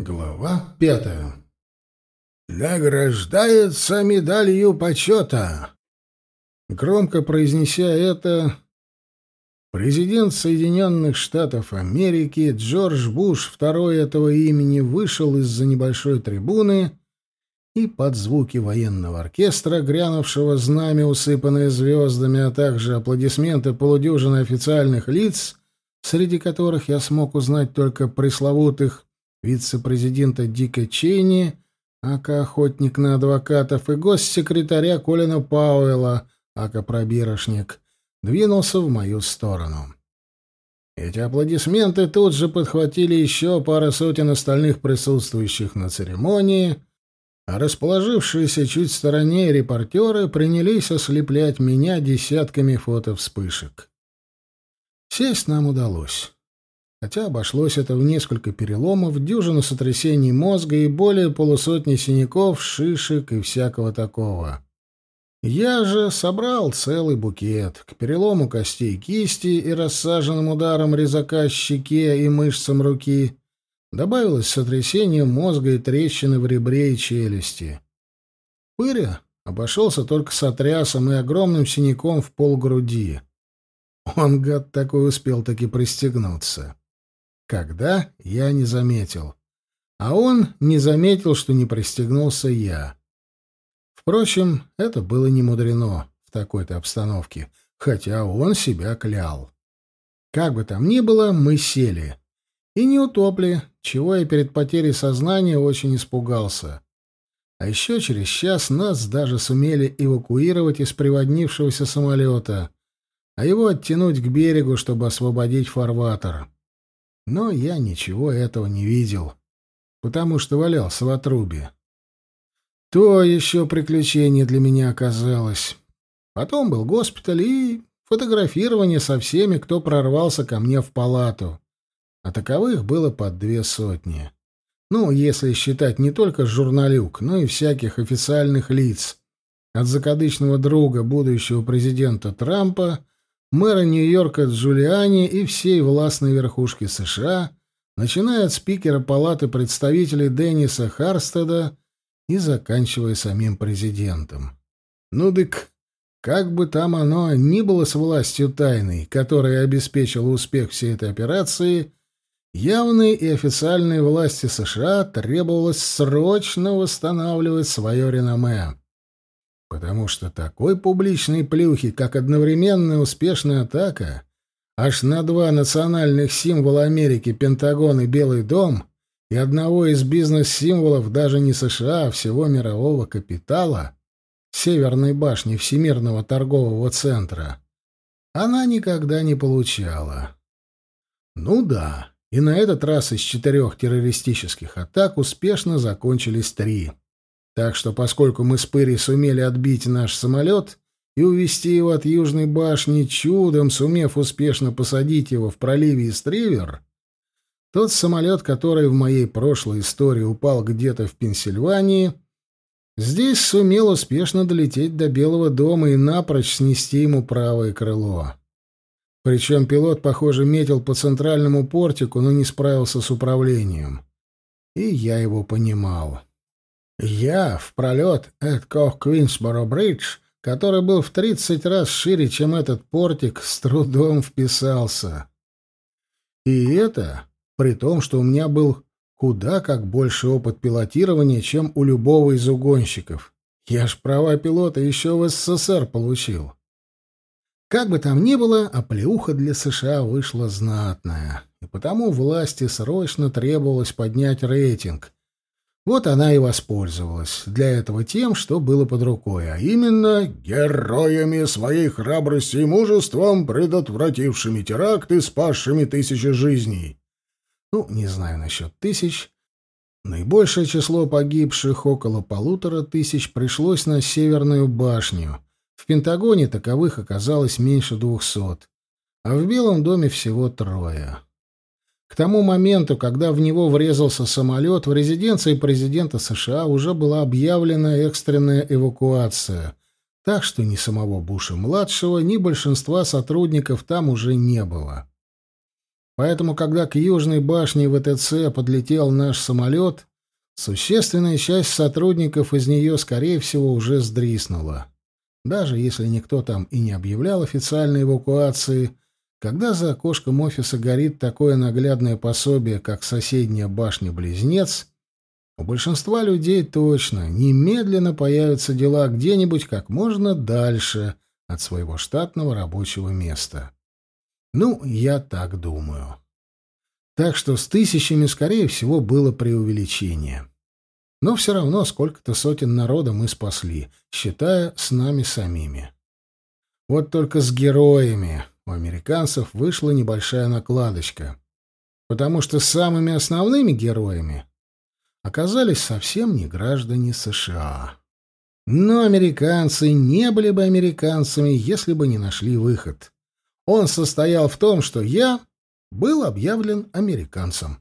Глава пятая. «Награждается медалью почета!» Громко произнеся это, президент Соединенных Штатов Америки Джордж Буш, второй этого имени, вышел из-за небольшой трибуны и под звуки военного оркестра, грянувшего знамя, усыпанное звездами, а также аплодисменты полудюжины официальных лиц, среди которых я смог узнать только пресловутых вице-президента Дика Чейни, ака охотник на адвокатов, и госсекретаря Колина Пауэлла, ака пробирошник, двинулся в мою сторону. Эти аплодисменты тут же подхватили еще пара сотен остальных присутствующих на церемонии, а расположившиеся чуть в стороне репортеры принялись ослеплять меня десятками фотовспышек. Сесть нам удалось хотя обошлось это в несколько переломов, дюжину сотрясений мозга и более полусотни синяков, шишек и всякого такого. Я же собрал целый букет. К перелому костей кисти и рассаженным ударом резака щеке и мышцам руки добавилось сотрясение мозга и трещины в ребре и челюсти. Пыря обошелся только с отрясом и огромным синяком в полгруди. Он, гад такой, успел таки пристегнуться. Когда я не заметил. А он не заметил, что не пристегнулся я. Впрочем, это было не мудрено в такой-то обстановке, хотя он себя клял. Как бы там ни было, мы сели. И не утопли, чего я перед потерей сознания очень испугался. А еще через час нас даже сумели эвакуировать из приводнившегося самолета, а его оттянуть к берегу, чтобы освободить фарватер. Но я ничего этого не видел, потому что валялся в отрубе. То еще приключение для меня оказалось. Потом был госпиталь и фотографирование со всеми, кто прорвался ко мне в палату. А таковых было под две сотни. Ну, если считать не только журналюк, но и всяких официальных лиц. От закадычного друга будущего президента Трампа мэра Нью-Йорка Джулиани и всей властной верхушки США, начиная от спикера Палаты представителей Денниса Харстеда и заканчивая самим президентом. Ну дык, как бы там оно ни было с властью тайной, которая обеспечила успех всей этой операции, явной и официальной власти США требовалось срочно восстанавливать свое реноме. Потому что такой публичной плюхи, как одновременная успешная атака, аж на два национальных символа Америки, Пентагон и Белый дом, и одного из бизнес-символов даже не США, а всего мирового капитала, Северной башни Всемирного торгового центра, она никогда не получала. Ну да, и на этот раз из четырех террористических атак успешно закончились три. Так что, поскольку мы с Пыри сумели отбить наш самолет и увести его от Южной башни, чудом сумев успешно посадить его в проливе Истривер, тот самолет, который в моей прошлой истории упал где-то в Пенсильвании, здесь сумел успешно долететь до Белого дома и напрочь снести ему правое крыло. Причем пилот, похоже, метил по центральному портику, но не справился с управлением. И я его понимал. Я в пролет Эдкох Квинсборо Бридж, который был в тридцать раз шире, чем этот портик, с трудом вписался. И это при том, что у меня был куда как больше опыт пилотирования, чем у любого из угонщиков. Я ж права пилота еще в СССР получил. Как бы там ни было, а плюха для США вышла знатная, и потому власти срочно требовалось поднять рейтинг — вот она и воспользовалась для этого тем, что было под рукой, а именно героями своей храбрости и мужеством, предотвратившими теракты, спасшими тысячи жизней. Ну, не знаю насчет тысяч. Наибольшее число погибших, около полутора тысяч, пришлось на Северную башню. В Пентагоне таковых оказалось меньше двухсот, а в Белом доме всего трое. К тому моменту, когда в него врезался самолет, в резиденции президента США уже была объявлена экстренная эвакуация, так что ни самого Буша-младшего, ни большинства сотрудников там уже не было. Поэтому, когда к южной башне ВТЦ подлетел наш самолет, существенная часть сотрудников из нее, скорее всего, уже сдриснула. Даже если никто там и не объявлял официальной эвакуации, когда за окошком офиса горит такое наглядное пособие, как соседняя башня-близнец, у большинства людей точно немедленно появятся дела где-нибудь как можно дальше от своего штатного рабочего места. Ну, я так думаю. Так что с тысячами, скорее всего, было преувеличение. Но все равно сколько-то сотен народа мы спасли, считая с нами самими. Вот только с героями у американцев вышла небольшая накладочка, потому что самыми основными героями оказались совсем не граждане США. Но американцы не были бы американцами, если бы не нашли выход. Он состоял в том, что я был объявлен американцем.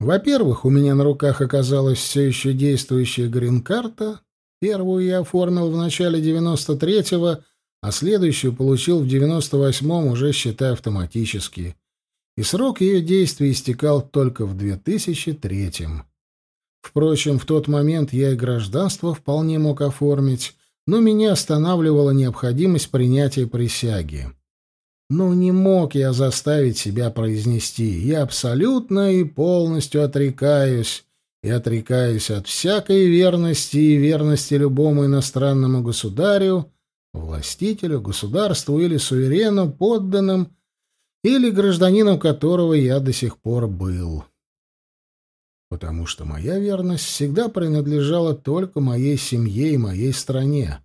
Во-первых, у меня на руках оказалась все еще действующая грин-карта. Первую я оформил в начале 93-го, а следующую получил в 98-м, уже считая автоматически. И срок ее действия истекал только в 2003-м. Впрочем, в тот момент я и гражданство вполне мог оформить, но меня останавливала необходимость принятия присяги. Ну, не мог я заставить себя произнести «Я абсолютно и полностью отрекаюсь» и отрекаюсь от всякой верности и верности любому иностранному государю, властителю, государству или суверену, подданным, или гражданином которого я до сих пор был. Потому что моя верность всегда принадлежала только моей семье и моей стране.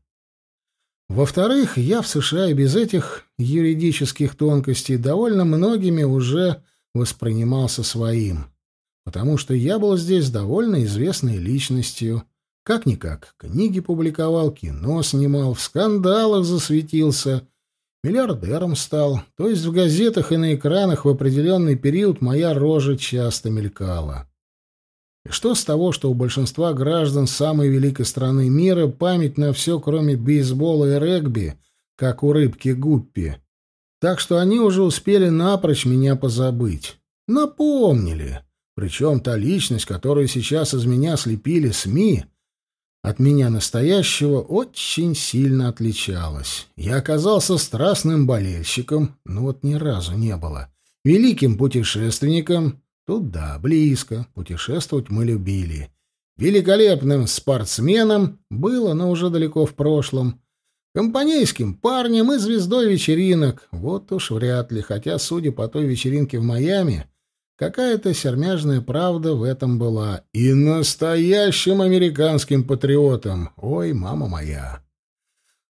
Во-вторых, я в США и без этих юридических тонкостей довольно многими уже воспринимался своим, потому что я был здесь довольно известной личностью. Как-никак, книги публиковал, кино снимал, в скандалах засветился, миллиардером стал, то есть в газетах и на экранах в определенный период моя рожа часто мелькала. И что с того, что у большинства граждан самой великой страны мира память на все, кроме бейсбола и регби, как у рыбки Гуппи? Так что они уже успели напрочь меня позабыть. Напомнили. Причем та личность, которую сейчас из меня слепили СМИ, от меня настоящего очень сильно отличалась. Я оказался страстным болельщиком, но вот ни разу не было. Великим путешественником, Тут да, близко. Путешествовать мы любили. Великолепным спортсменом было, но уже далеко в прошлом. Компанейским парнем и звездой вечеринок. Вот уж вряд ли, хотя, судя по той вечеринке в Майами, какая-то сермяжная правда в этом была. И настоящим американским патриотом. Ой, мама моя.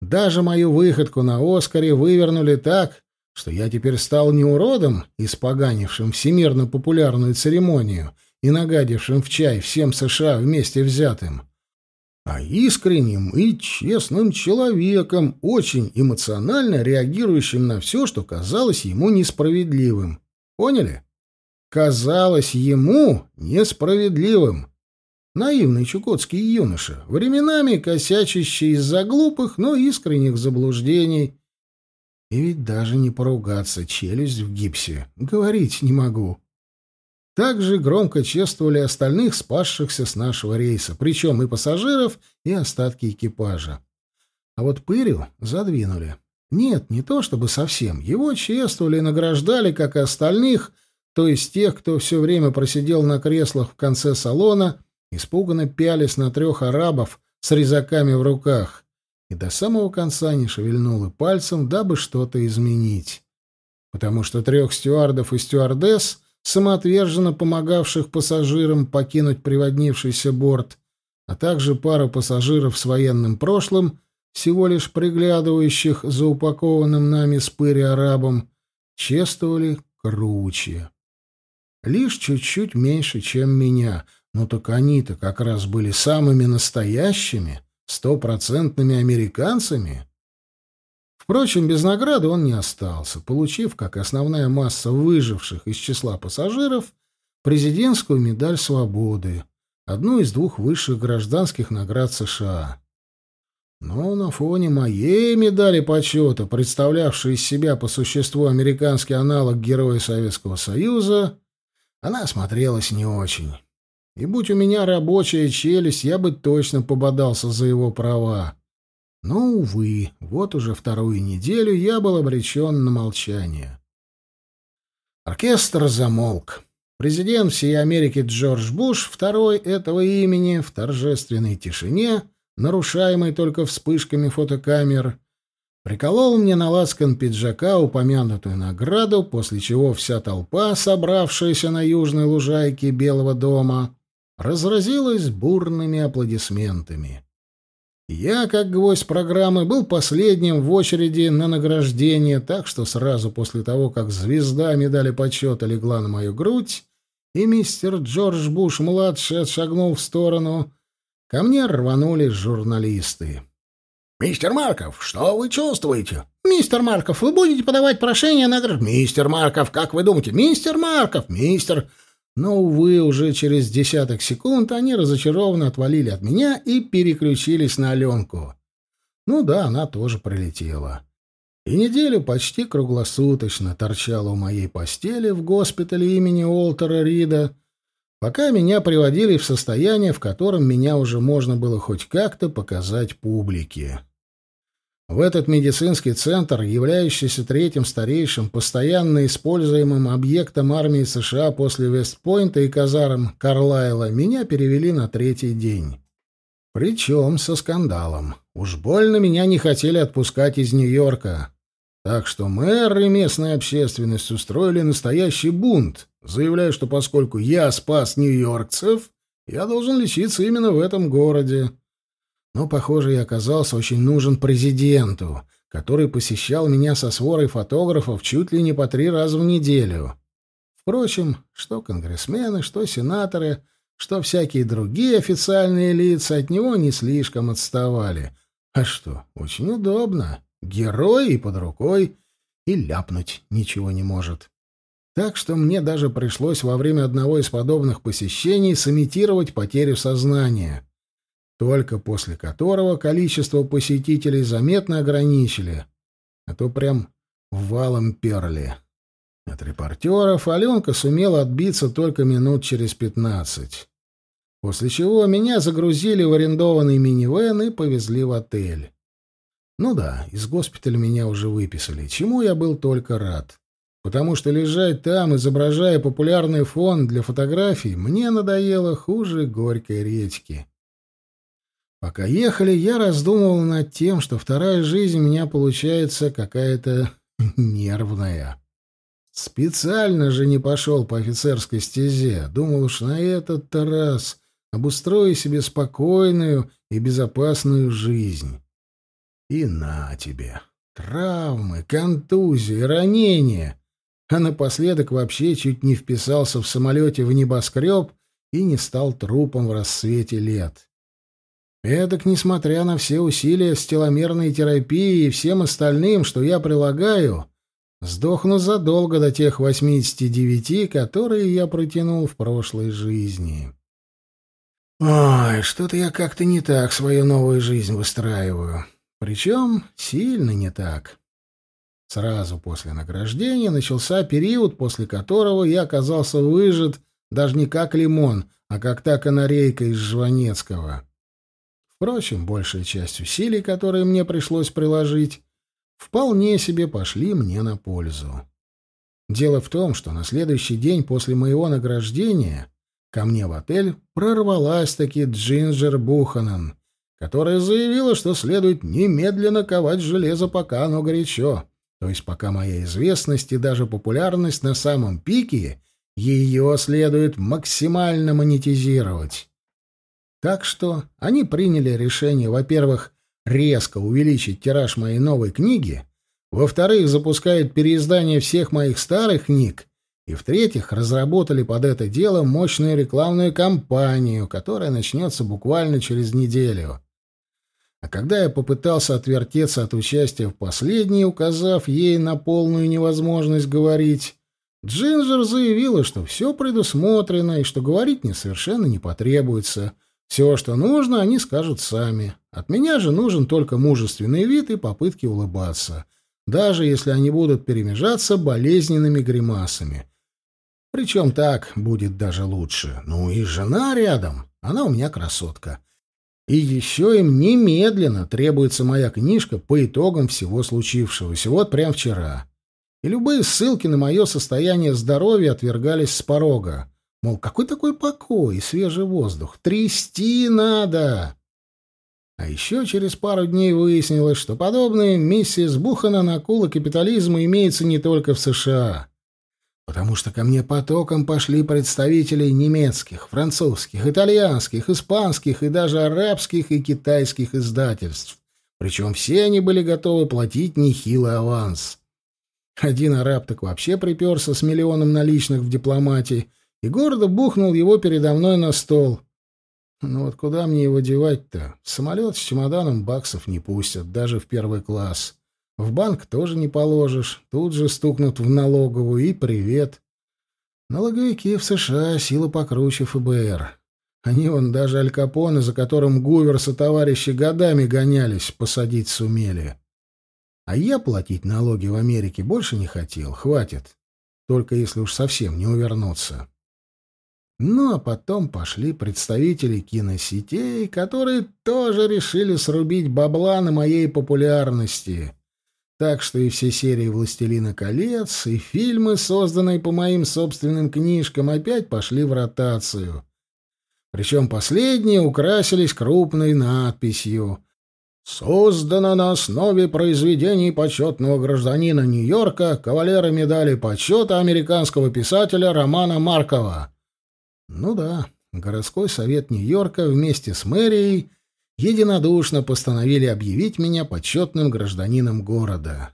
Даже мою выходку на Оскаре вывернули так, что я теперь стал не уродом, испоганившим всемирно популярную церемонию и нагадившим в чай всем США вместе взятым, а искренним и честным человеком, очень эмоционально реагирующим на все, что казалось ему несправедливым. Поняли? Казалось ему несправедливым. Наивный чукотский юноша, временами косячащий из-за глупых, но искренних заблуждений — и ведь даже не поругаться, челюсть в гипсе. Говорить не могу. Также громко чествовали остальных спасшихся с нашего рейса, причем и пассажиров, и остатки экипажа. А вот Пырю задвинули. Нет, не то чтобы совсем. Его чествовали и награждали, как и остальных, то есть тех, кто все время просидел на креслах в конце салона, испуганно пялись на трех арабов с резаками в руках и до самого конца не шевельнул и пальцем, дабы что-то изменить. Потому что трех стюардов и стюардесс, самоотверженно помогавших пассажирам покинуть приводнившийся борт, а также пару пассажиров с военным прошлым, всего лишь приглядывающих за упакованным нами спыри арабом, чествовали круче. Лишь чуть-чуть меньше, чем меня, но только они-то как раз были самыми настоящими — стопроцентными американцами? Впрочем, без награды он не остался, получив, как основная масса выживших из числа пассажиров, президентскую медаль свободы, одну из двух высших гражданских наград США. Но на фоне моей медали почета, представлявшей из себя по существу американский аналог Героя Советского Союза, она смотрелась не очень. И будь у меня рабочая челюсть, я бы точно пободался за его права. Но, увы, вот уже вторую неделю я был обречен на молчание. Оркестр замолк. Президент всей Америки Джордж Буш, второй этого имени, в торжественной тишине, нарушаемой только вспышками фотокамер, приколол мне на лацкан пиджака упомянутую награду, после чего вся толпа, собравшаяся на южной лужайке Белого дома, разразилась бурными аплодисментами. Я, как гвоздь программы, был последним в очереди на награждение, так что сразу после того, как звезда медали почета легла на мою грудь, и мистер Джордж Буш-младший отшагнул в сторону, ко мне рванули журналисты. «Мистер Марков, что вы чувствуете?» «Мистер Марков, вы будете подавать прошение на граждан?» «Мистер Марков, как вы думаете?» «Мистер Марков, мистер...» Но, увы, уже через десяток секунд они разочарованно отвалили от меня и переключились на Аленку. Ну да, она тоже прилетела. И неделю почти круглосуточно торчала у моей постели в госпитале имени Уолтера Рида, пока меня приводили в состояние, в котором меня уже можно было хоть как-то показать публике. В этот медицинский центр, являющийся третьим старейшим, постоянно используемым объектом армии США после Вестпойнта и казарм Карлайла, меня перевели на третий день. Причем со скандалом. Уж больно меня не хотели отпускать из Нью-Йорка. Так что мэр и местная общественность устроили настоящий бунт, заявляя, что поскольку я спас нью-йоркцев, я должен лечиться именно в этом городе. Но, похоже, я оказался очень нужен президенту, который посещал меня со сворой фотографов чуть ли не по три раза в неделю. Впрочем, что конгрессмены, что сенаторы, что всякие другие официальные лица от него не слишком отставали. А что, очень удобно. Герой и под рукой, и ляпнуть ничего не может. Так что мне даже пришлось во время одного из подобных посещений сымитировать потерю сознания только после которого количество посетителей заметно ограничили, а то прям валом перли. От репортеров Аленка сумела отбиться только минут через пятнадцать. После чего меня загрузили в арендованный минивэн и повезли в отель. Ну да, из госпиталя меня уже выписали, чему я был только рад. Потому что лежать там, изображая популярный фон для фотографий, мне надоело хуже горькой редьки. Пока ехали, я раздумывал над тем, что вторая жизнь у меня получается какая-то нервная. Специально же не пошел по офицерской стезе. Думал уж на этот-то раз обустрою себе спокойную и безопасную жизнь. И на тебе. Травмы, контузии, ранения. А напоследок вообще чуть не вписался в самолете в небоскреб и не стал трупом в рассвете лет. Эдак, несмотря на все усилия с теломерной терапией и всем остальным, что я прилагаю, сдохну задолго до тех 89, которые я протянул в прошлой жизни. Ой, что-то я как-то не так свою новую жизнь выстраиваю. Причем сильно не так. Сразу после награждения начался период, после которого я оказался выжат даже не как лимон, а как та канарейка из Жванецкого. Впрочем, большая часть усилий, которые мне пришлось приложить, вполне себе пошли мне на пользу. Дело в том, что на следующий день после моего награждения ко мне в отель прорвалась-таки Джинджер Буханан, которая заявила, что следует немедленно ковать железо, пока оно горячо, то есть пока моя известность и даже популярность на самом пике, ее следует максимально монетизировать. Так что они приняли решение, во-первых, резко увеличить тираж моей новой книги, во-вторых, запускают переиздание всех моих старых книг, и в-третьих, разработали под это дело мощную рекламную кампанию, которая начнется буквально через неделю. А когда я попытался отвертеться от участия в последней, указав ей на полную невозможность говорить, Джинджер заявила, что все предусмотрено и что говорить мне совершенно не потребуется — Все, что нужно, они скажут сами. От меня же нужен только мужественный вид и попытки улыбаться, даже если они будут перемежаться болезненными гримасами. Причем так будет даже лучше. Ну и жена рядом, она у меня красотка. И еще им немедленно требуется моя книжка по итогам всего случившегося, вот прям вчера. И любые ссылки на мое состояние здоровья отвергались с порога. Мол, какой такой покой и свежий воздух? Трясти надо! А еще через пару дней выяснилось, что подобные миссис Буханан акулы капитализма имеются не только в США потому что ко мне потоком пошли представители немецких, французских, итальянских, испанских и даже арабских и китайских издательств. Причем все они были готовы платить нехилый аванс. Один араб так вообще приперся с миллионом наличных в дипломатии и гордо бухнул его передо мной на стол. Ну вот куда мне его девать-то? Самолет с чемоданом баксов не пустят, даже в первый класс. В банк тоже не положишь. Тут же стукнут в налоговую и привет. Налоговики в США сила покруче ФБР. Они вон даже Аль Капоне, за которым Гуверса товарищи годами гонялись, посадить сумели. А я платить налоги в Америке больше не хотел, хватит. Только если уж совсем не увернуться. Ну, а потом пошли представители киносетей, которые тоже решили срубить бабла на моей популярности. Так что и все серии «Властелина колец», и фильмы, созданные по моим собственным книжкам, опять пошли в ротацию. Причем последние украсились крупной надписью «Создано на основе произведений почетного гражданина Нью-Йорка, кавалера медали почета американского писателя Романа Маркова». Ну да, городской совет Нью-Йорка вместе с мэрией единодушно постановили объявить меня почетным гражданином города.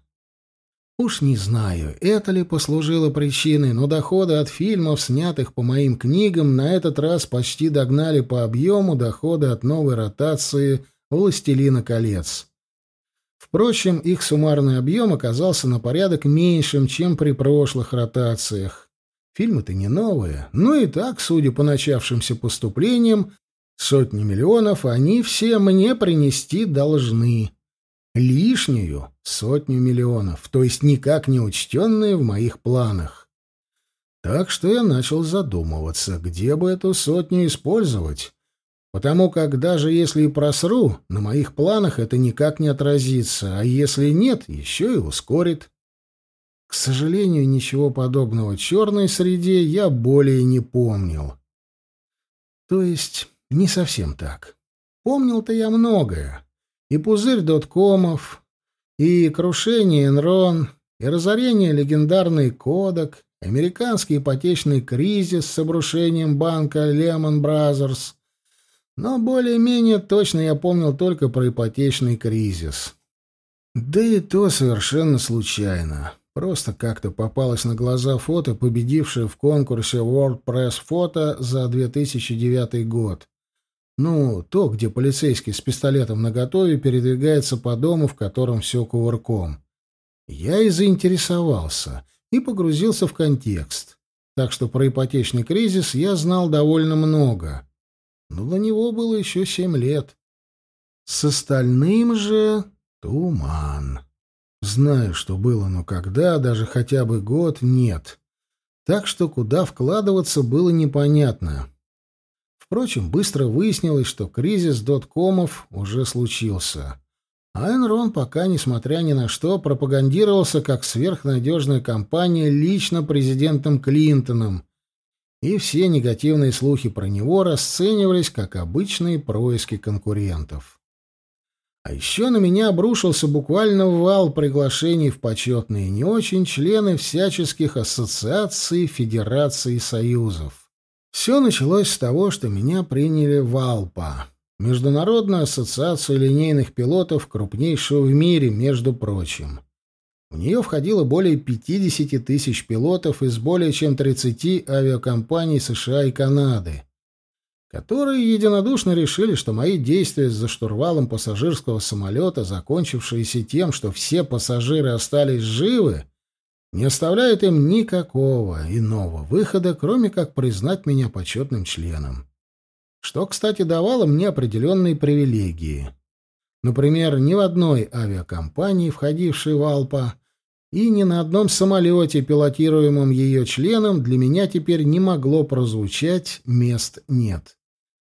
Уж не знаю, это ли послужило причиной, но доходы от фильмов, снятых по моим книгам, на этот раз почти догнали по объему доходы от новой ротации «Властелина колец». Впрочем, их суммарный объем оказался на порядок меньшим, чем при прошлых ротациях. Фильмы-то не новые, но и так, судя по начавшимся поступлениям, Сотни миллионов они все мне принести должны. Лишнюю сотню миллионов, то есть никак не учтенные в моих планах. Так что я начал задумываться, где бы эту сотню использовать, потому как даже если и просру, на моих планах это никак не отразится, а если нет, еще и ускорит. К сожалению, ничего подобного черной среде я более не помнил. То есть не совсем так. Помнил-то я многое. И пузырь доткомов, и крушение Энрон, и разорение легендарный Кодек, американский ипотечный кризис с обрушением банка Lehman Brothers. Но более-менее точно я помнил только про ипотечный кризис. Да и то совершенно случайно. Просто как-то попалось на глаза фото, победившее в конкурсе World Press Photo за 2009 год. Ну, то, где полицейский с пистолетом наготове передвигается по дому, в котором все кувырком. Я и заинтересовался, и погрузился в контекст. Так что про ипотечный кризис я знал довольно много. Но до него было еще семь лет. С остальным же туман. Знаю, что было, но когда, даже хотя бы год, нет. Так что куда вкладываться было непонятно. Впрочем, быстро выяснилось, что кризис доткомов уже случился. А Enron пока, несмотря ни на что, пропагандировался как сверхнадежная компания лично президентом Клинтоном, и все негативные слухи про него расценивались как обычные происки конкурентов. А еще на меня обрушился буквально вал приглашений в почетные не очень члены всяческих ассоциаций, федераций и союзов. Все началось с того, что меня приняли в АЛПА, Международную ассоциацию линейных пилотов, крупнейшую в мире, между прочим. В нее входило более 50 тысяч пилотов из более чем 30 авиакомпаний США и Канады, которые единодушно решили, что мои действия за штурвалом пассажирского самолета, закончившиеся тем, что все пассажиры остались живы, не оставляет им никакого иного выхода, кроме как признать меня почетным членом. что, кстати, давало мне определенные привилегии. Например, ни в одной авиакомпании, входившей в Алпа, и ни на одном самолете, пилотируемом ее членом, для меня теперь не могло прозвучать «мест нет».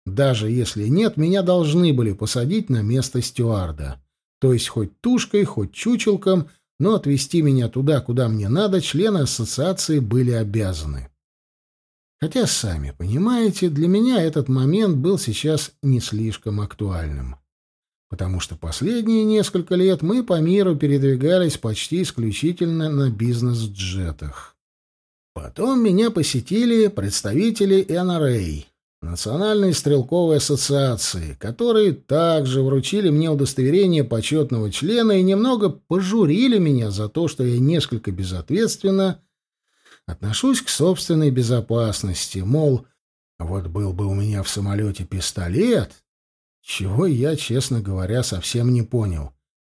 Даже если нет, меня должны были посадить на место стюарда. То есть хоть тушкой, хоть чучелком, но отвезти меня туда, куда мне надо, члены ассоциации были обязаны. Хотя, сами понимаете, для меня этот момент был сейчас не слишком актуальным потому что последние несколько лет мы по миру передвигались почти исключительно на бизнес-джетах. Потом меня посетили представители NRA, Национальной стрелковой ассоциации, которые также вручили мне удостоверение почетного члена и немного пожурили меня за то, что я несколько безответственно отношусь к собственной безопасности, мол, вот был бы у меня в самолете пистолет, чего я, честно говоря, совсем не понял.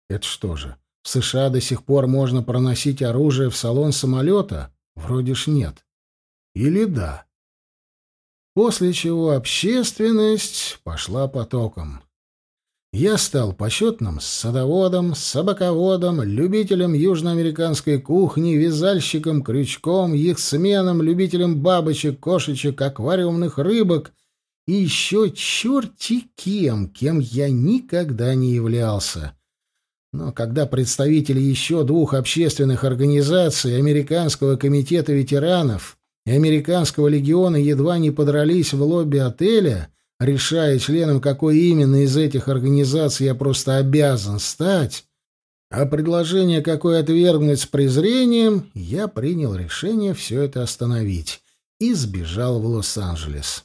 Это что же, в США до сих пор можно проносить оружие в салон самолета? Вроде ж нет. Или да? После чего общественность пошла потоком. Я стал почетным садоводом, собаководом, любителем южноамериканской кухни, вязальщиком, крючком, их сменом, любителем бабочек, кошечек, аквариумных рыбок и еще черти кем, кем я никогда не являлся. Но когда представители еще двух общественных организаций, Американского комитета ветеранов и Американского легиона едва не подрались в лобби отеля, решая членом какой именно из этих организаций я просто обязан стать, а предложение какое отвергнуть с презрением, я принял решение все это остановить и сбежал в Лос-Анджелес.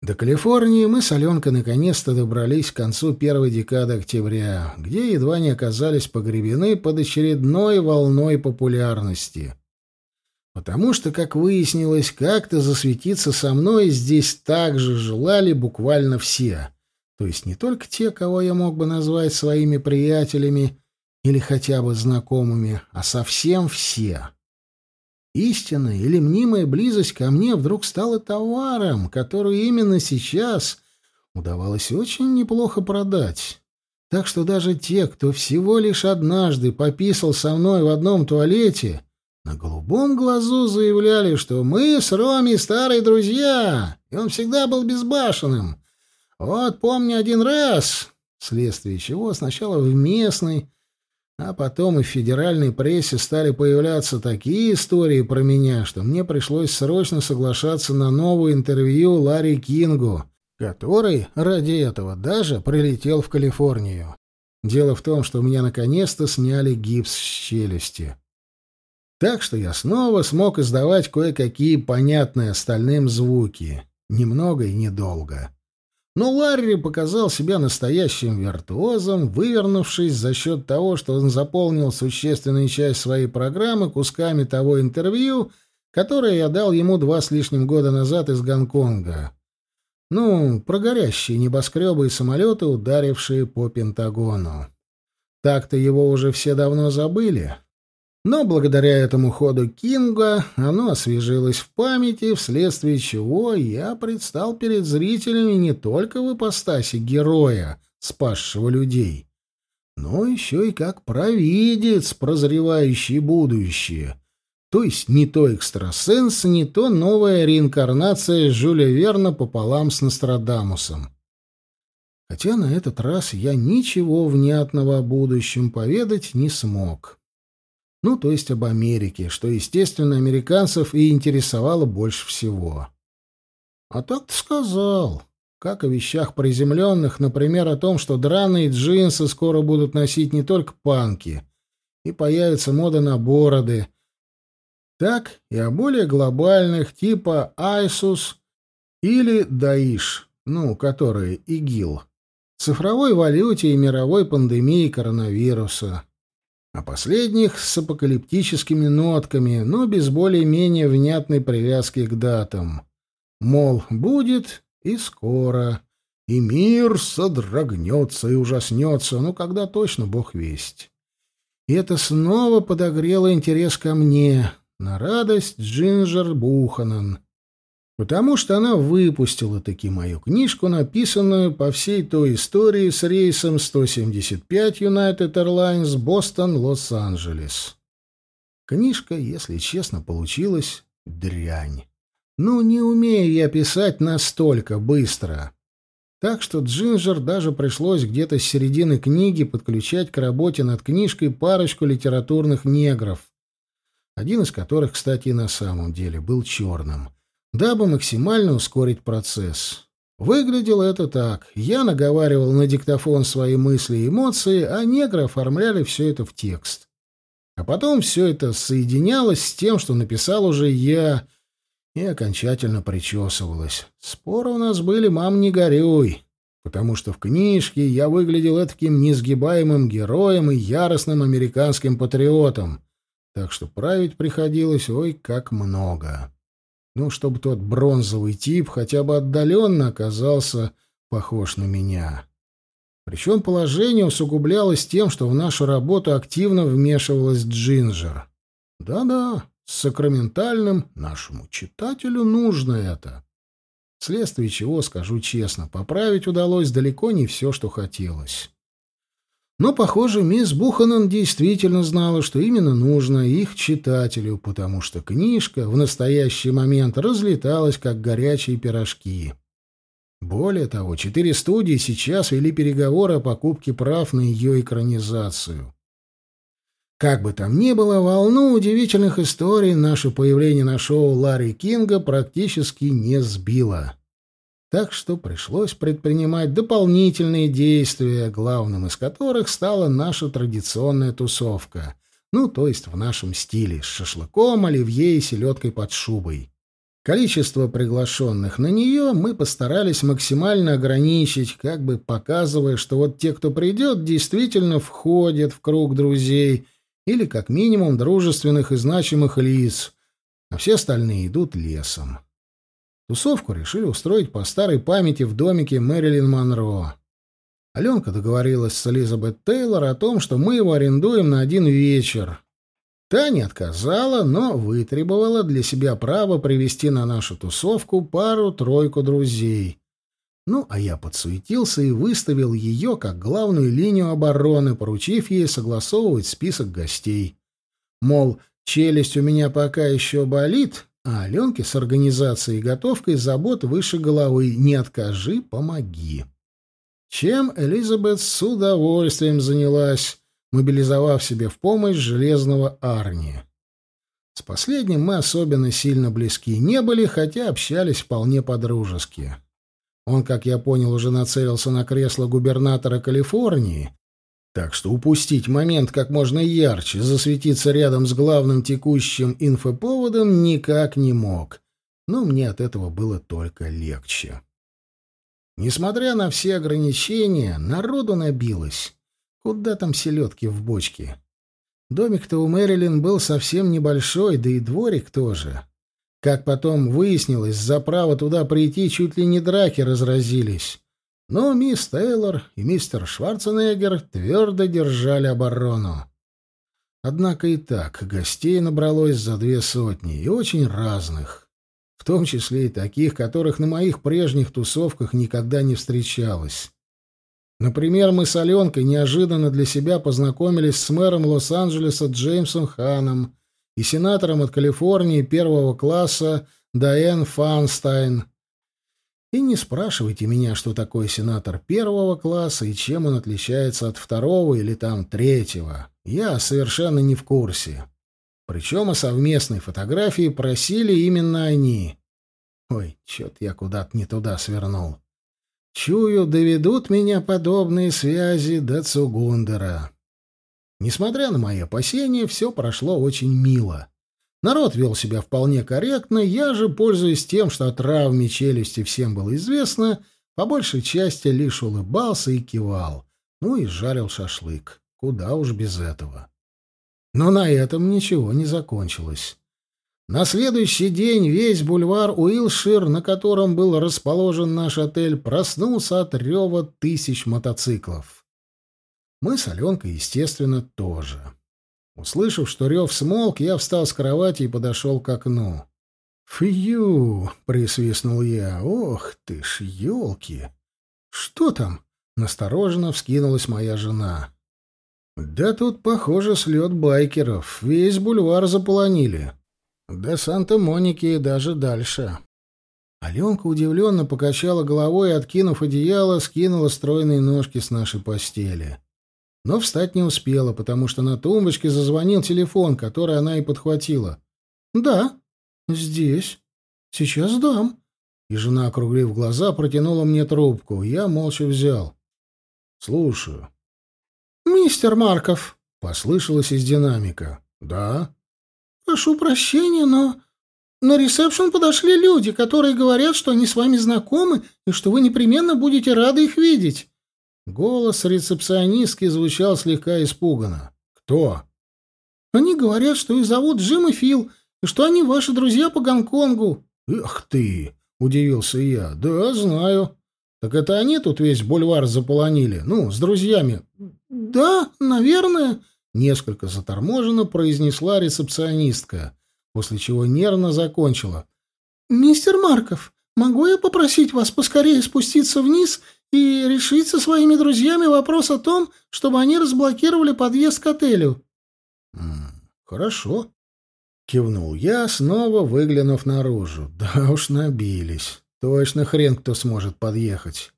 До Калифорнии мы с Аленкой наконец-то добрались к концу первой декады октября, где едва не оказались погребены под очередной волной популярности. Потому что, как выяснилось, как-то засветиться со мной здесь также желали буквально все. То есть не только те, кого я мог бы назвать своими приятелями или хотя бы знакомыми, а совсем все. Истинная или мнимая близость ко мне вдруг стала товаром, который именно сейчас удавалось очень неплохо продать. Так что даже те, кто всего лишь однажды пописал со мной в одном туалете, на голубом глазу заявляли, что мы с Роми старые друзья, и он всегда был безбашенным. Вот помню один раз, вследствие чего сначала в местной, а потом и в федеральной прессе стали появляться такие истории про меня, что мне пришлось срочно соглашаться на новое интервью Ларри Кингу, который ради этого даже прилетел в Калифорнию. Дело в том, что у меня наконец-то сняли гипс с челюсти. Так что я снова смог издавать кое-какие понятные остальным звуки. Немного и недолго. Но Ларри показал себя настоящим виртуозом, вывернувшись за счет того, что он заполнил существенную часть своей программы кусками того интервью, которое я дал ему два с лишним года назад из Гонконга. Ну, про горящие небоскребы и самолеты, ударившие по Пентагону. Так-то его уже все давно забыли. Но благодаря этому ходу Кинга оно освежилось в памяти, вследствие чего я предстал перед зрителями не только в ипостаси героя, спасшего людей, но еще и как провидец, прозревающий будущее. То есть не то экстрасенс, не то новая реинкарнация Жюля Верна пополам с Нострадамусом. Хотя на этот раз я ничего внятного о будущем поведать не смог. Ну, то есть об Америке, что, естественно, американцев и интересовало больше всего. А так-то сказал. Как о вещах приземленных, например, о том, что драные джинсы скоро будут носить не только панки, и появится мода на бороды, так и о более глобальных, типа Айсус или Даиш, ну, которые ИГИЛ, цифровой валюте и мировой пандемии коронавируса а последних с апокалиптическими нотками, но без более-менее внятной привязки к датам. Мол, будет и скоро, и мир содрогнется и ужаснется, но когда точно бог весть. И это снова подогрело интерес ко мне, на радость Джинджер Буханан. Потому что она выпустила таки мою книжку, написанную по всей той истории с рейсом 175 United Airlines Бостон-Лос-Анджелес. Книжка, если честно, получилась дрянь. Ну, не умею я писать настолько быстро. Так что Джинджер даже пришлось где-то с середины книги подключать к работе над книжкой парочку литературных негров, один из которых, кстати, и на самом деле был черным — дабы максимально ускорить процесс. Выглядело это так. Я наговаривал на диктофон свои мысли и эмоции, а негры оформляли все это в текст. А потом все это соединялось с тем, что написал уже я, и окончательно причесывалось. Споры у нас были, мам, не горюй, потому что в книжке я выглядел таким несгибаемым героем и яростным американским патриотом, так что править приходилось ой как много. Ну, чтобы тот бронзовый тип хотя бы отдаленно оказался похож на меня. Причем положение усугублялось тем, что в нашу работу активно вмешивалась Джинджер. Да-да, с сакраментальным нашему читателю нужно это. Вследствие чего, скажу честно, поправить удалось далеко не все, что хотелось. Но, похоже, мисс Буханан действительно знала, что именно нужно их читателю, потому что книжка в настоящий момент разлеталась, как горячие пирожки. Более того, четыре студии сейчас вели переговоры о покупке прав на ее экранизацию. Как бы там ни было, волну удивительных историй наше появление на шоу Ларри Кинга практически не сбило так что пришлось предпринимать дополнительные действия, главным из которых стала наша традиционная тусовка, ну, то есть в нашем стиле, с шашлыком, оливье и селедкой под шубой. Количество приглашенных на нее мы постарались максимально ограничить, как бы показывая, что вот те, кто придет, действительно входят в круг друзей или как минимум дружественных и значимых лиц, а все остальные идут лесом. Тусовку решили устроить по старой памяти в домике Мэрилин Монро. Аленка договорилась с Элизабет Тейлор о том, что мы его арендуем на один вечер. Та не отказала, но вытребовала для себя право привести на нашу тусовку пару-тройку друзей. Ну, а я подсуетился и выставил ее как главную линию обороны, поручив ей согласовывать список гостей. Мол, челюсть у меня пока еще болит, а Аленке с организацией готовкой забот выше головы «Не откажи, помоги». Чем Элизабет с удовольствием занялась, мобилизовав себе в помощь железного Арни. С последним мы особенно сильно близки не были, хотя общались вполне по-дружески. Он, как я понял, уже нацелился на кресло губернатора Калифорнии, так что упустить момент как можно ярче, засветиться рядом с главным текущим инфоповодом никак не мог. Но мне от этого было только легче. Несмотря на все ограничения, народу набилось. Куда там селедки в бочке? Домик-то у Мэрилин был совсем небольшой, да и дворик тоже. Как потом выяснилось, за право туда прийти чуть ли не драки разразились. Но мисс Тейлор и мистер Шварценеггер твердо держали оборону. Однако и так гостей набралось за две сотни, и очень разных, в том числе и таких, которых на моих прежних тусовках никогда не встречалось. Например, мы с Аленкой неожиданно для себя познакомились с мэром Лос-Анджелеса Джеймсом Ханом и сенатором от Калифорнии первого класса Дайен Фанстайн, и не спрашивайте меня, что такое сенатор первого класса и чем он отличается от второго или там третьего. Я совершенно не в курсе. Причем о совместной фотографии просили именно они. Ой, чё-то я куда-то не туда свернул. Чую, доведут меня подобные связи до Цугундера. Несмотря на мои опасения, все прошло очень мило. Народ вел себя вполне корректно, я же, пользуясь тем, что о травме челюсти всем было известно, по большей части лишь улыбался и кивал, ну и жарил шашлык. Куда уж без этого. Но на этом ничего не закончилось. На следующий день весь бульвар Уилшир, на котором был расположен наш отель, проснулся от рева тысяч мотоциклов. Мы с Аленкой, естественно, тоже. Услышав, что рев смолк, я встал с кровати и подошел к окну. «Фью!» — присвистнул я. «Ох ты ж, елки!» «Что там?» — настороженно вскинулась моя жена. «Да тут, похоже, слет байкеров. Весь бульвар заполонили. До Санта-Моники и даже дальше». Аленка удивленно покачала головой откинув одеяло, скинула стройные ножки с нашей постели. Но встать не успела, потому что на тумбочке зазвонил телефон, который она и подхватила. «Да, здесь. Сейчас дам». И жена, округлив глаза, протянула мне трубку. Я молча взял. «Слушаю». «Мистер Марков», — послышалось из динамика. «Да». «Прошу прощения, но на ресепшн подошли люди, которые говорят, что они с вами знакомы и что вы непременно будете рады их видеть». Голос рецепционистки звучал слегка испуганно. «Кто?» «Они говорят, что их зовут Джим и Фил, и что они ваши друзья по Гонконгу». «Эх ты!» — удивился я. «Да, знаю. Так это они тут весь бульвар заполонили? Ну, с друзьями?» «Да, наверное», — несколько заторможенно произнесла рецепционистка после чего нервно закончила. «Мистер Марков, могу я попросить вас поскорее спуститься вниз и решить со своими друзьями вопрос о том, чтобы они разблокировали подъезд к отелю?» «Хорошо», — кивнул я, снова выглянув наружу. «Да уж набились. Точно хрен кто сможет подъехать».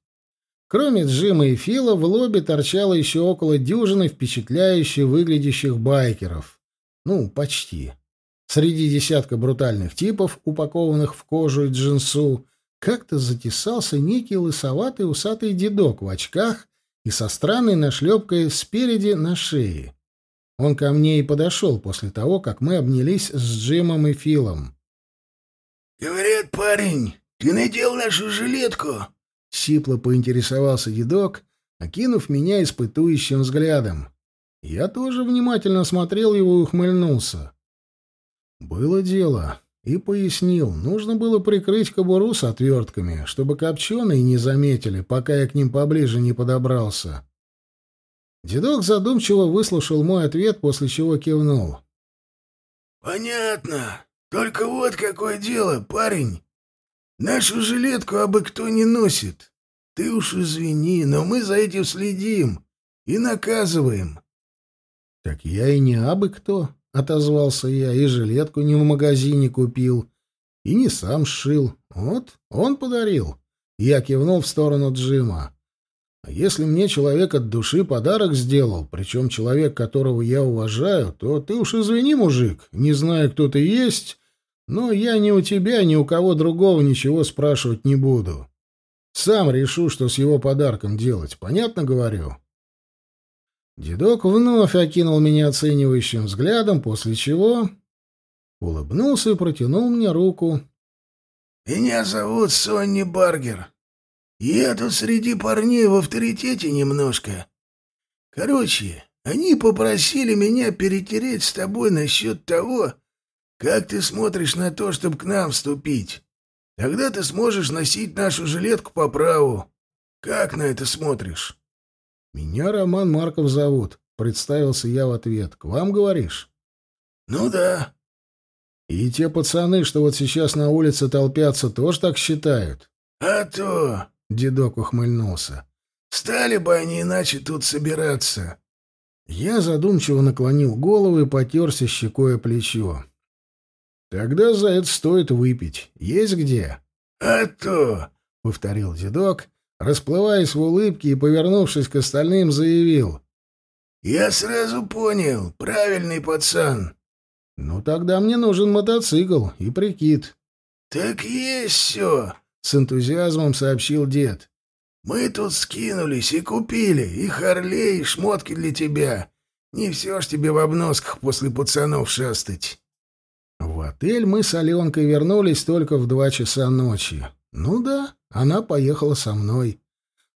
Кроме Джима и Фила, в лобби торчало еще около дюжины впечатляюще выглядящих байкеров. Ну, почти. Среди десятка брутальных типов, упакованных в кожу и джинсу, как-то затесался некий лысоватый усатый дедок в очках и со странной нашлепкой спереди на шее. Он ко мне и подошел после того, как мы обнялись с Джимом и Филом. «Говорят, парень, ты надел нашу жилетку?» Сипло поинтересовался дедок, окинув меня испытующим взглядом. Я тоже внимательно смотрел его и ухмыльнулся. Было дело. И пояснил, нужно было прикрыть кобуру с отвертками, чтобы копченые не заметили, пока я к ним поближе не подобрался. Дедок задумчиво выслушал мой ответ, после чего кивнул. «Понятно. Только вот какое дело, парень. Нашу жилетку абы кто не носит. Ты уж извини, но мы за этим следим и наказываем». «Так я и не абы кто», — отозвался я, — и жилетку не в магазине купил, и не сам сшил. Вот, он подарил. Я кивнул в сторону Джима. А если мне человек от души подарок сделал, причем человек, которого я уважаю, то ты уж извини, мужик, не знаю, кто ты есть, но я ни у тебя, ни у кого другого ничего спрашивать не буду. Сам решу, что с его подарком делать. Понятно говорю?» Дедок вновь окинул меня оценивающим взглядом, после чего улыбнулся и протянул мне руку. «Меня зовут Сонни Баргер. Я тут среди парней в авторитете немножко. Короче, они попросили меня перетереть с тобой насчет того, как ты смотришь на то, чтобы к нам вступить. Тогда ты сможешь носить нашу жилетку по праву. Как на это смотришь?» «Меня Роман Марков зовут», — представился я в ответ. «К вам, говоришь?» «Ну да». «И те пацаны, что вот сейчас на улице толпятся, тоже так считают?» «А то...» — дедок ухмыльнулся. «Стали бы они иначе тут собираться». Я задумчиво наклонил голову и потерся щекой о плечо. «Тогда за это стоит выпить. Есть где?» «А то...» — повторил дедок расплываясь в улыбке и, повернувшись к остальным, заявил. «Я сразу понял. Правильный пацан». «Ну, тогда мне нужен мотоцикл и прикид». «Так есть все», — с энтузиазмом сообщил дед. «Мы тут скинулись и купили и Харлей, и шмотки для тебя. Не все ж тебе в обносках после пацанов шастать». В отель мы с Аленкой вернулись только в два часа ночи. Ну да, она поехала со мной.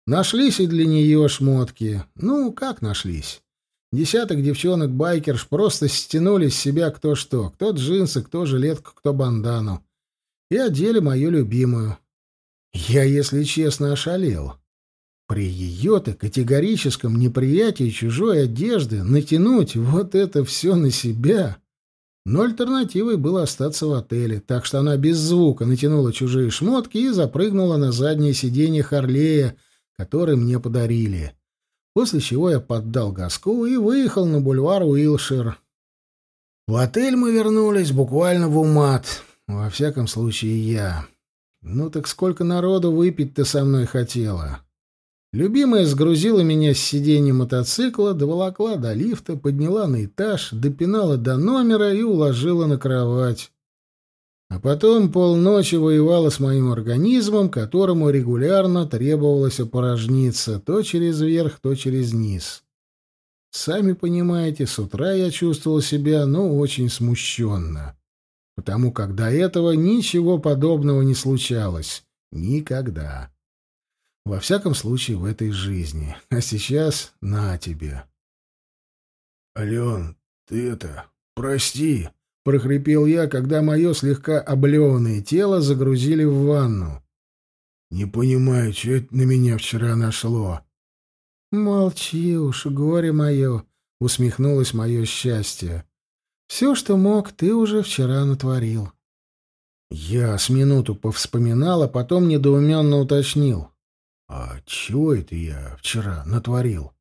Нашлись и для нее шмотки. Ну, как нашлись? Десяток девчонок-байкерш просто стянули с себя кто что. Кто джинсы, кто жилетку, кто бандану. И одели мою любимую. Я, если честно, ошалел. При ее-то категорическом неприятии чужой одежды натянуть вот это все на себя. Но альтернативой было остаться в отеле, так что она без звука натянула чужие шмотки и запрыгнула на заднее сиденье Харлея, который мне подарили. После чего я поддал газку и выехал на бульвар Уилшир. В отель мы вернулись буквально в умат. Во всяком случае, я. Ну так сколько народу выпить ты со мной хотела? Любимая сгрузила меня с сиденья мотоцикла, доволокла до лифта, подняла на этаж, допинала до номера и уложила на кровать. А потом полночи воевала с моим организмом, которому регулярно требовалось опорожниться то через верх, то через низ. Сами понимаете, с утра я чувствовал себя, ну, очень смущенно, потому как до этого ничего подобного не случалось. Никогда. Во всяком случае, в этой жизни. А сейчас на тебе. Ален, ты это, прости, прохрипел я, когда мое слегка облеванное тело загрузили в ванну. Не понимаю, что это на меня вчера нашло. Молчи уж, горе мое, усмехнулось мое счастье. Все, что мог, ты уже вчера натворил. Я с минуту повспоминал, а потом недоуменно уточнил. А чего это я вчера натворил?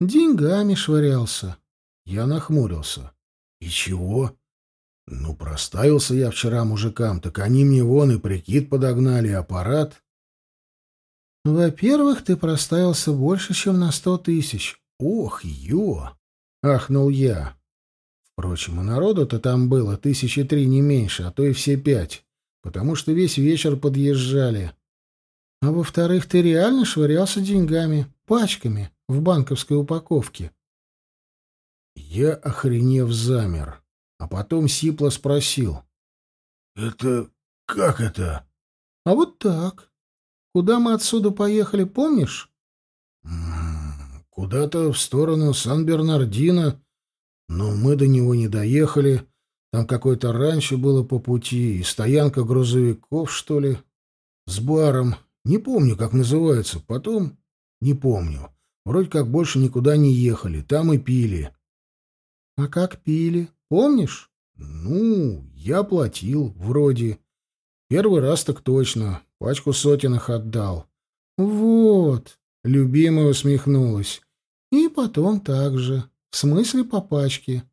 Деньгами швырялся. Я нахмурился. И чего? Ну, проставился я вчера мужикам, так они мне вон и прикид подогнали, аппарат. Во-первых, ты проставился больше, чем на сто тысяч. Ох, ё! Ахнул я. Впрочем, и народу-то там было тысячи три не меньше, а то и все пять, потому что весь вечер подъезжали. А во-вторых, ты реально швырялся деньгами, пачками, в банковской упаковке. Я, охренев, замер, а потом сипло спросил. — Это как это? — А вот так. Куда мы отсюда поехали, помнишь? — Куда-то в сторону Сан-Бернардино, но мы до него не доехали. Там какое-то раньше было по пути, и стоянка грузовиков, что ли, с баром. Не помню, как называется. Потом... Не помню. Вроде как больше никуда не ехали. Там и пили. — А как пили? Помнишь? — Ну, я платил, вроде. Первый раз так точно. Пачку сотенных отдал. — Вот. Любимая усмехнулась. — И потом так же. В смысле по пачке.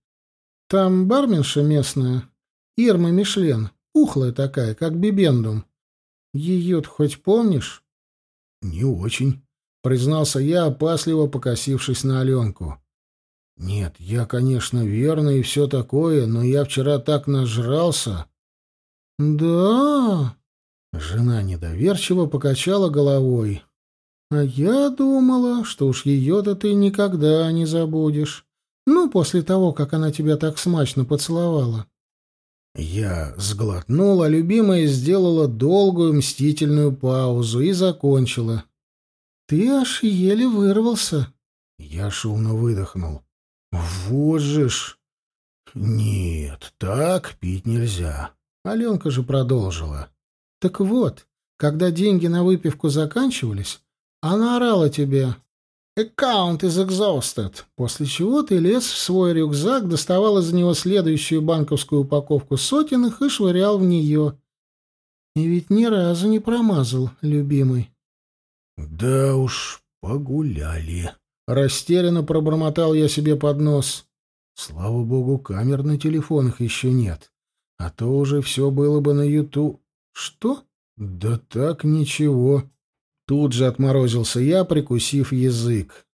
Там барменша местная, Ирма Мишлен, пухлая такая, как бибендум. Ее-то хоть помнишь? — Не очень, — признался я, опасливо покосившись на Аленку. — Нет, я, конечно, верно и все такое, но я вчера так нажрался. — Да? Жена недоверчиво покачала головой. — А я думала, что уж ее-то ты никогда не забудешь. Ну, после того, как она тебя так смачно поцеловала. Я сглотнула, любимая сделала долгую мстительную паузу и закончила. «Ты аж еле вырвался». Я шумно выдохнул. «Вот же ж!» «Нет, так пить нельзя». Аленка же продолжила. «Так вот, когда деньги на выпивку заканчивались, она орала тебе «Аккаунт is exhausted», после чего ты лез в свой рюкзак, доставал из него следующую банковскую упаковку сотенных и швырял в нее. И ведь ни разу не промазал, любимый. «Да уж, погуляли», — растерянно пробормотал я себе под нос. «Слава богу, камер на телефонах еще нет, а то уже все было бы на ютуб...» «Что?» «Да так, ничего». Тут же отморозился я, прикусив язык.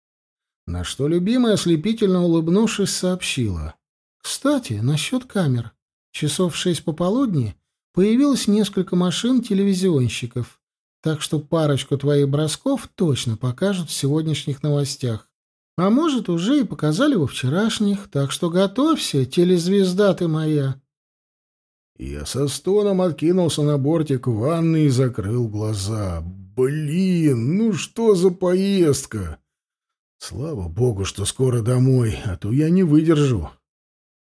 На что любимая, ослепительно улыбнувшись, сообщила. «Кстати, насчет камер. Часов в шесть пополудни появилось несколько машин-телевизионщиков, так что парочку твоих бросков точно покажут в сегодняшних новостях. А может, уже и показали во вчерашних, так что готовься, телезвезда ты моя». Я со стоном откинулся на бортик ванны и закрыл глаза. Блин, ну что за поездка? Слава богу, что скоро домой, а то я не выдержу.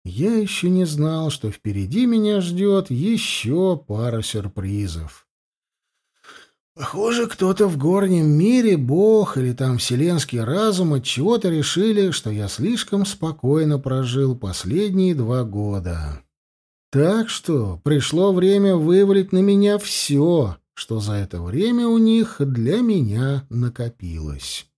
Я еще не знал, что впереди меня ждет еще пара сюрпризов. Похоже, кто-то в горнем мире, бог или там вселенский разум от чего-то решили, что я слишком спокойно прожил последние два года. Так что пришло время вывалить на меня все, что за это время у них для меня накопилось.